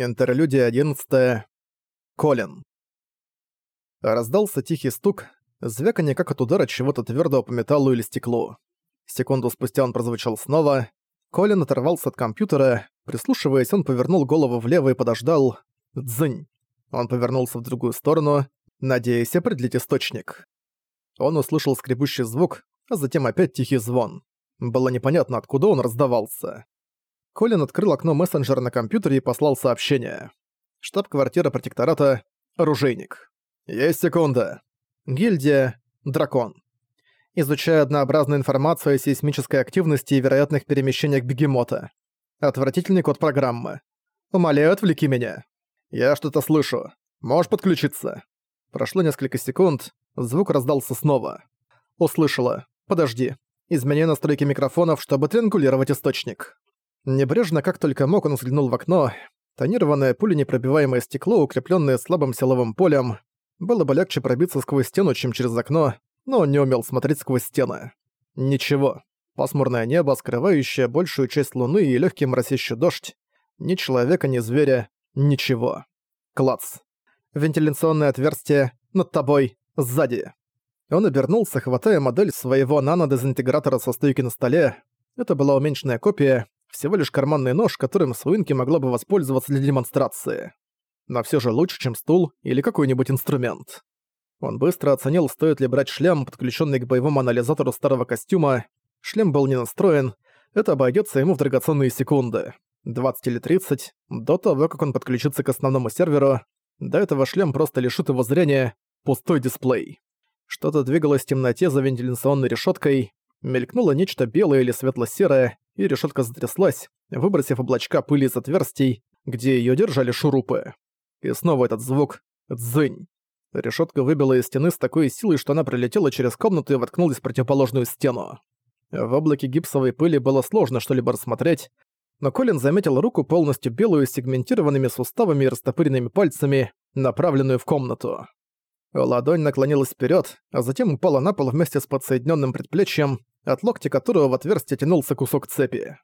Интерлюдия 11. Колин. Раздался тихий стук, звяканье как от удара чего-то твёрдого по металлу или стеклу. Секунду спустя он прозвучал снова. Колин оторвался от компьютера, прислушиваясь, он повернул голову влево и подождал. Дзынь. Он повернулся в другую сторону, надеясь определить источник. Он услышал скребущий звук, а затем опять тихий звон. Было непонятно, откуда он раздавался. Колин открыл окно мессенджера на компьютере и послал сообщение. Штаб-квартира протектората «Оружейник». «Есть секунда». Гильдия «Дракон». Изучая однообразную информацию о сейсмической активности и вероятных перемещениях бегемота. Отвратительный код программы. Умоляю, отвлеки меня. Я что-то слышу. Можешь подключиться. Прошло несколько секунд, звук раздался снова. Услышала. Подожди. Измени настройки микрофонов, чтобы триангулировать источник. Небрежно, как только мог, он взглянул в окно. Тонированное пуленепробиваемое стекло, укрепленное слабым силовым полем. Было бы легче пробиться сквозь стену, чем через окно, но он не умел смотреть сквозь стены. Ничего. Пасмурное небо, скрывающее большую часть луны и легкий моросящий дождь. Ни человека, ни зверя. Ничего. Клац. Вентиляционное отверстие над тобой, сзади. Он обернулся, хватая модель своего нано-дезинтегратора со стойки на столе. Это была уменьшенная копия, всего лишь карманный нож, которым Суинки могла бы воспользоваться для демонстрации. Но все же лучше, чем стул или какой-нибудь инструмент. Он быстро оценил, стоит ли брать шлем, подключенный к боевому анализатору старого костюма. Шлем был не настроен, это обойдется ему в драгоценные секунды. 20 или 30, до того, как он подключится к основному серверу. До этого шлем просто лишит его зрения, пустой дисплей. Что-то двигалось в темноте за вентиляционной решеткой, мелькнуло нечто белое или светло-серое, и решетка затряслась, выбросив облачка пыли из отверстий, где ее держали шурупы. И снова этот звук «дзынь». Решетка выбила из стены с такой силой, что она пролетела через комнату и воткнулась в противоположную стену. В облаке гипсовой пыли было сложно что-либо рассмотреть, но Колин заметил руку полностью белую с сегментированными суставами и растопыренными пальцами, направленную в комнату. Ладонь наклонилась вперед, а затем упала на пол вместе с подсоединенным предплечьем, от локтя которого в отверстие тянулся кусок цепи.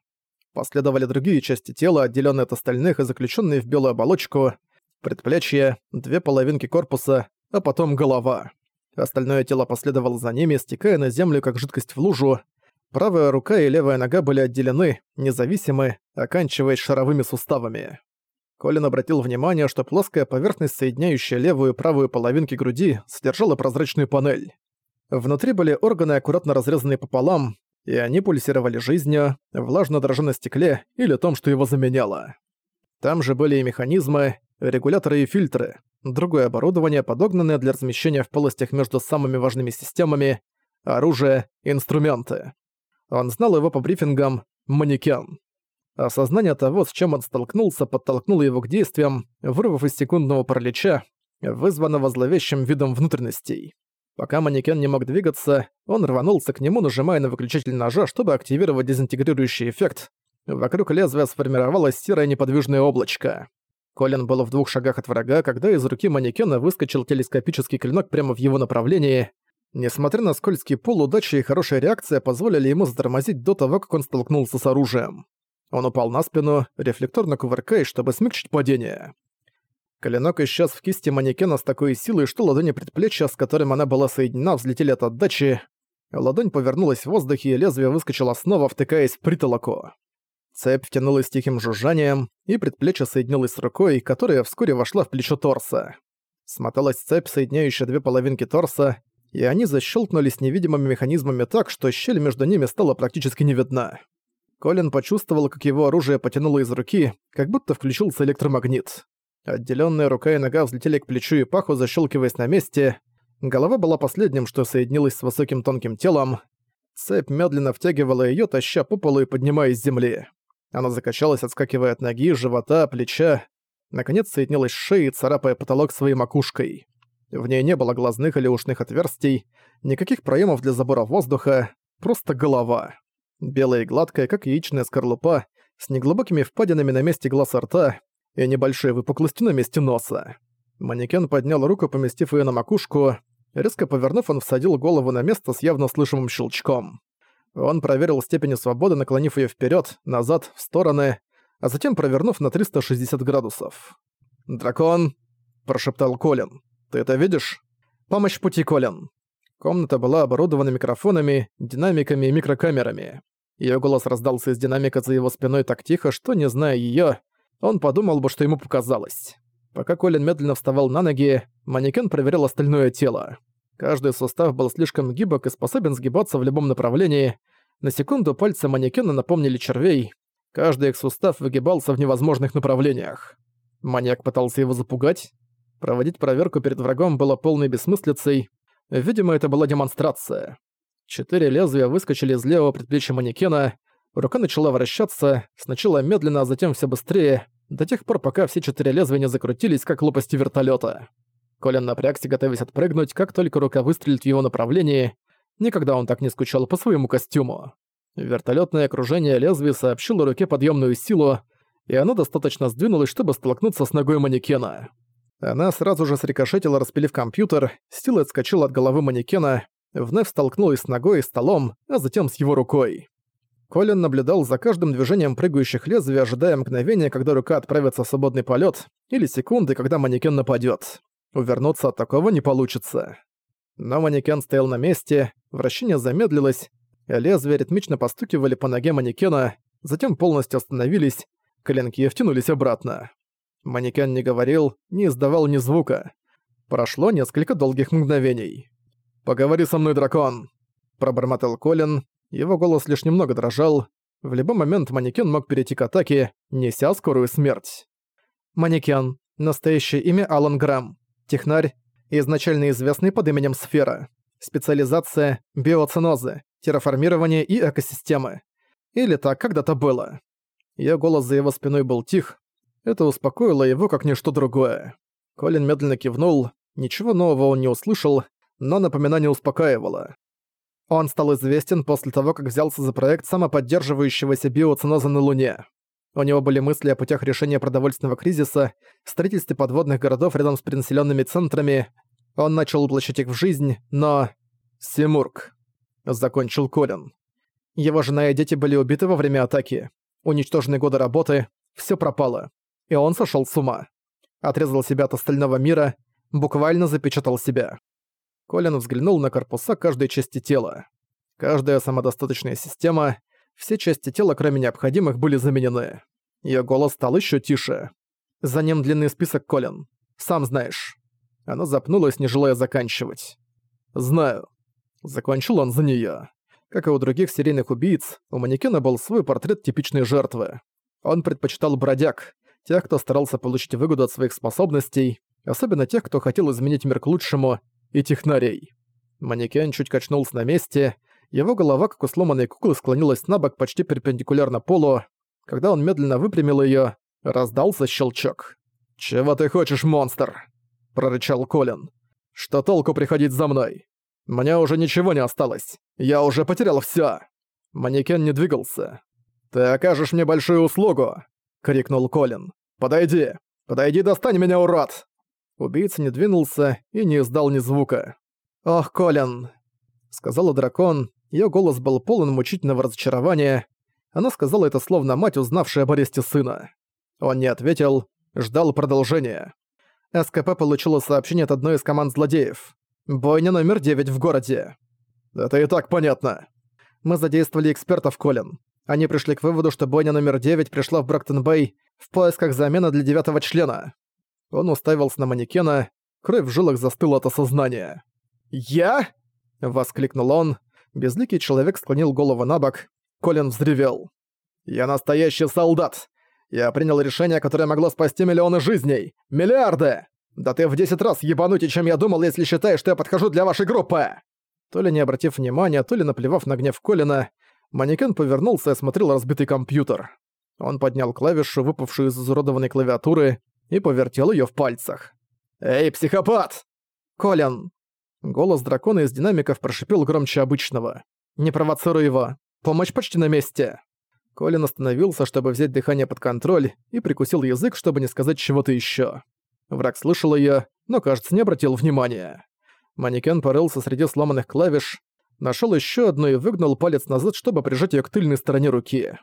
Последовали другие части тела, отделенные от остальных и заключенные в белую оболочку, предплечье, две половинки корпуса, а потом голова. Остальное тело последовало за ними, стекая на землю, как жидкость в лужу. Правая рука и левая нога были отделены, независимы, оканчиваясь шаровыми суставами. Колин обратил внимание, что плоская поверхность, соединяющая левую и правую половинки груди, содержала прозрачную панель. Внутри были органы, аккуратно разрезанные пополам, и они пульсировали жизнью, влажно дрожа на стекле или том, что его заменяло. Там же были и механизмы, регуляторы и фильтры, другое оборудование, подогнанное для размещения в полостях между самыми важными системами, оружие, инструменты. Он знал его по брифингам «манекен». Осознание того, с чем он столкнулся, подтолкнуло его к действиям, вырвав из секундного паралича, вызванного зловещим видом внутренностей. Пока манекен не мог двигаться, он рванулся к нему, нажимая на выключатель ножа, чтобы активировать дезинтегрирующий эффект. Вокруг лезвия сформировалось серое неподвижное облачко. Колин был в двух шагах от врага, когда из руки манекена выскочил телескопический клинок прямо в его направлении. Несмотря на скользкий пол, удача и хорошая реакция позволили ему затормозить до того, как он столкнулся с оружием. Он упал на спину, рефлекторно кувыркаясь, чтобы смягчить падение. Клинок исчез в кисти манекена с такой силой, что ладони предплечья, с которым она была соединена, взлетели от отдачи. Ладонь повернулась в воздухе, и лезвие выскочило снова, втыкаясь в притолоку. Цепь втянулась тихим жужжанием, и предплечье соединилось с рукой, которая вскоре вошла в плечо торса. Смоталась цепь, соединяющая две половинки торса, и они защелкнулись невидимыми механизмами так, что щель между ними стала практически не видна. Колин почувствовал, как его оружие потянуло из руки, как будто включился электромагнит. Отделённая рука и нога взлетели к плечу и паху, защелкиваясь на месте. Голова была последним, что соединилось с высоким тонким телом. Цепь медленно втягивала её, таща по полу и поднимаясь с земли. Она закачалась, отскакивая от ноги, живота, плеча. Наконец соединилась с шеей, царапая потолок своей макушкой. В ней не было глазных или ушных отверстий, никаких проемов для забора воздуха, просто голова. Белая и гладкая, как яичная скорлупа, с неглубокими впадинами на месте глаз и рта, и небольшой выпуклостью на месте носа. Манекен поднял руку, поместив ее на макушку. Резко повернув, он всадил голову на место с явно слышимым щелчком. Он проверил степень свободы, наклонив ее вперед, назад, в стороны. а затем провернув на 360 градусов. «Дракон!» – прошептал Колин. «Ты это видишь?» «Помощь пути, Колин!» Комната была оборудована микрофонами, динамиками и микрокамерами. Её голос раздался из динамика за его спиной так тихо, что, не зная её, он подумал бы, что ему показалось. Пока Колин медленно вставал на ноги, манекен проверял остальное тело. Каждый сустав был слишком гибок и способен сгибаться в любом направлении. На секунду пальцы манекена напомнили червей. Каждый их сустав выгибался в невозможных направлениях. Маньяк пытался его запугать. Проводить проверку перед врагом было полной бессмыслицей. Видимо, это была демонстрация. Четыре лезвия выскочили из левого предплечья манекена, рука начала вращаться, сначала медленно, а затем все быстрее, до тех пор, пока все четыре лезвия не закрутились, как лопасти вертолета. Колин напрягся, готовясь отпрыгнуть, как только рука выстрелит в его направлении. Никогда он так не скучал по своему костюму. Вертолетное окружение лезвия сообщило руке подъемную силу, и оно достаточно сдвинулось, чтобы столкнуться с ногой манекена. Она сразу же срикошетила, распилив компьютер, сила отскочила от головы манекена, вновь столкнулась с ногой и столом, а затем с его рукой. Колин наблюдал за каждым движением прыгающих лезвий, ожидая мгновения, когда рука отправится в свободный полет, или секунды, когда манекен нападет. Увернуться от такого не получится. Но манекен стоял на месте, вращение замедлилось, а лезвия ритмично постукивали по ноге манекена, затем полностью остановились, коленки втянулись обратно. Манекен не говорил, не издавал ни звука. Прошло несколько долгих мгновений. «Поговори со мной, дракон!» Пробормотал Колин. Его голос лишь немного дрожал. В любой момент манекен мог перейти к атаке, неся скорую смерть. Манекен. Настоящее имя Алан Грамм. Технарь. Изначально известный под именем Сфера. Специализация – биоценозы, терраформирование и экосистемы. Или так когда-то было. Её голос за его спиной был тих. Это успокоило его как ничто другое. Колин медленно кивнул. Ничего нового он не услышал, но напоминание успокаивало. Он стал известен после того, как взялся за проект самоподдерживающегося биоценоза на Луне. У него были мысли о путях решения продовольственного кризиса, строительстве подводных городов рядом с перенаселенными центрами. Он начал воплощать их в жизнь, но... Симург. Закончил Колин. Его жена и дети были убиты во время атаки. Уничтожены годы работы, все пропало. И он сошел с ума. Отрезал себя от остального мира, буквально запечатал себя. Колин взглянул на корпуса каждой части тела. Каждая самодостаточная система, все части тела, кроме необходимых, были заменены. Её голос стал ещё тише. За ним длинный список, Колин. Сам знаешь. Она запнулась, не желая заканчивать. «Знаю». Закончил он за неё. Как и у других серийных убийц, у манекена был свой портрет типичной жертвы. Он предпочитал бродяг, тех, кто старался получить выгоду от своих способностей, особенно тех, кто хотел изменить мир к лучшему и технарей. Манекен чуть качнулся на месте, его голова, как у сломанной куклы, склонилась на бок почти перпендикулярно полу. Когда он медленно выпрямил её, раздался щелчок. «Чего ты хочешь, монстр?» – прорычал Колин. «Что толку приходить за мной? Мне уже ничего не осталось. Я уже потерял всё!» Манекен не двигался. «Ты окажешь мне большую услугу!» — крикнул Колин. «Подойди! Подойди, достань меня, урод!» Убийца не двинулся и не издал ни звука. «Ох, Колин!» — сказала дракон. Её голос был полон мучительного разочарования. Она сказала это словно мать, узнавшая об аресте сына. Он не ответил, ждал продолжения. СКП получила сообщение от одной из команд злодеев. «Бойня номер 9 в городе». «Это и так понятно». Мы задействовали экспертов, Колин. Они пришли к выводу, что бойня номер 9 пришла в Брактон-Бэй в поисках замены для девятого члена. Он уставился на манекена, кровь в жилах застыла от осознания. «Я?» — воскликнул он. Безликий человек склонил голову на бок. Колин взревел. «Я настоящий солдат! Я принял решение, которое могло спасти миллионы жизней! Миллиарды! Да ты в десять раз ебанутее, чем я думал, если считаешь, что я подхожу для вашей группы!» То ли не обратив внимания, то ли наплевав на гнев Колина, манекен повернулся и осмотрел разбитый компьютер. Он поднял клавишу, выпавшую из изуродованной клавиатуры, и повертел её в пальцах. «Эй, психопат!» «Колин!» Голос дракона из динамиков прошипел громче обычного. «Не провоцируй его! Помощь почти на месте!» Колин остановился, чтобы взять дыхание под контроль, и прикусил язык, чтобы не сказать чего-то ещё. Враг слышал её, но, кажется, не обратил внимания. Манекен порылся среди сломанных клавиш, нашёл ещё одну и выгнул палец назад, чтобы прижать её к тыльной стороне руки.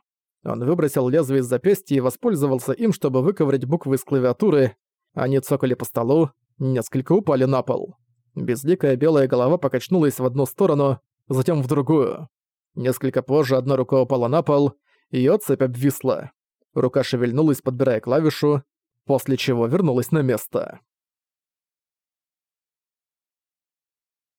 Он выбросил лезвие из запястья и воспользовался им, чтобы выковырять буквы из клавиатуры. Они цокали по столу, несколько упали на пол. Безликая белая голова покачнулась в одну сторону, затем в другую. Несколько позже одна рука упала на пол, её цепь обвисла. Рука шевельнулась, подбирая клавишу, после чего вернулась на место.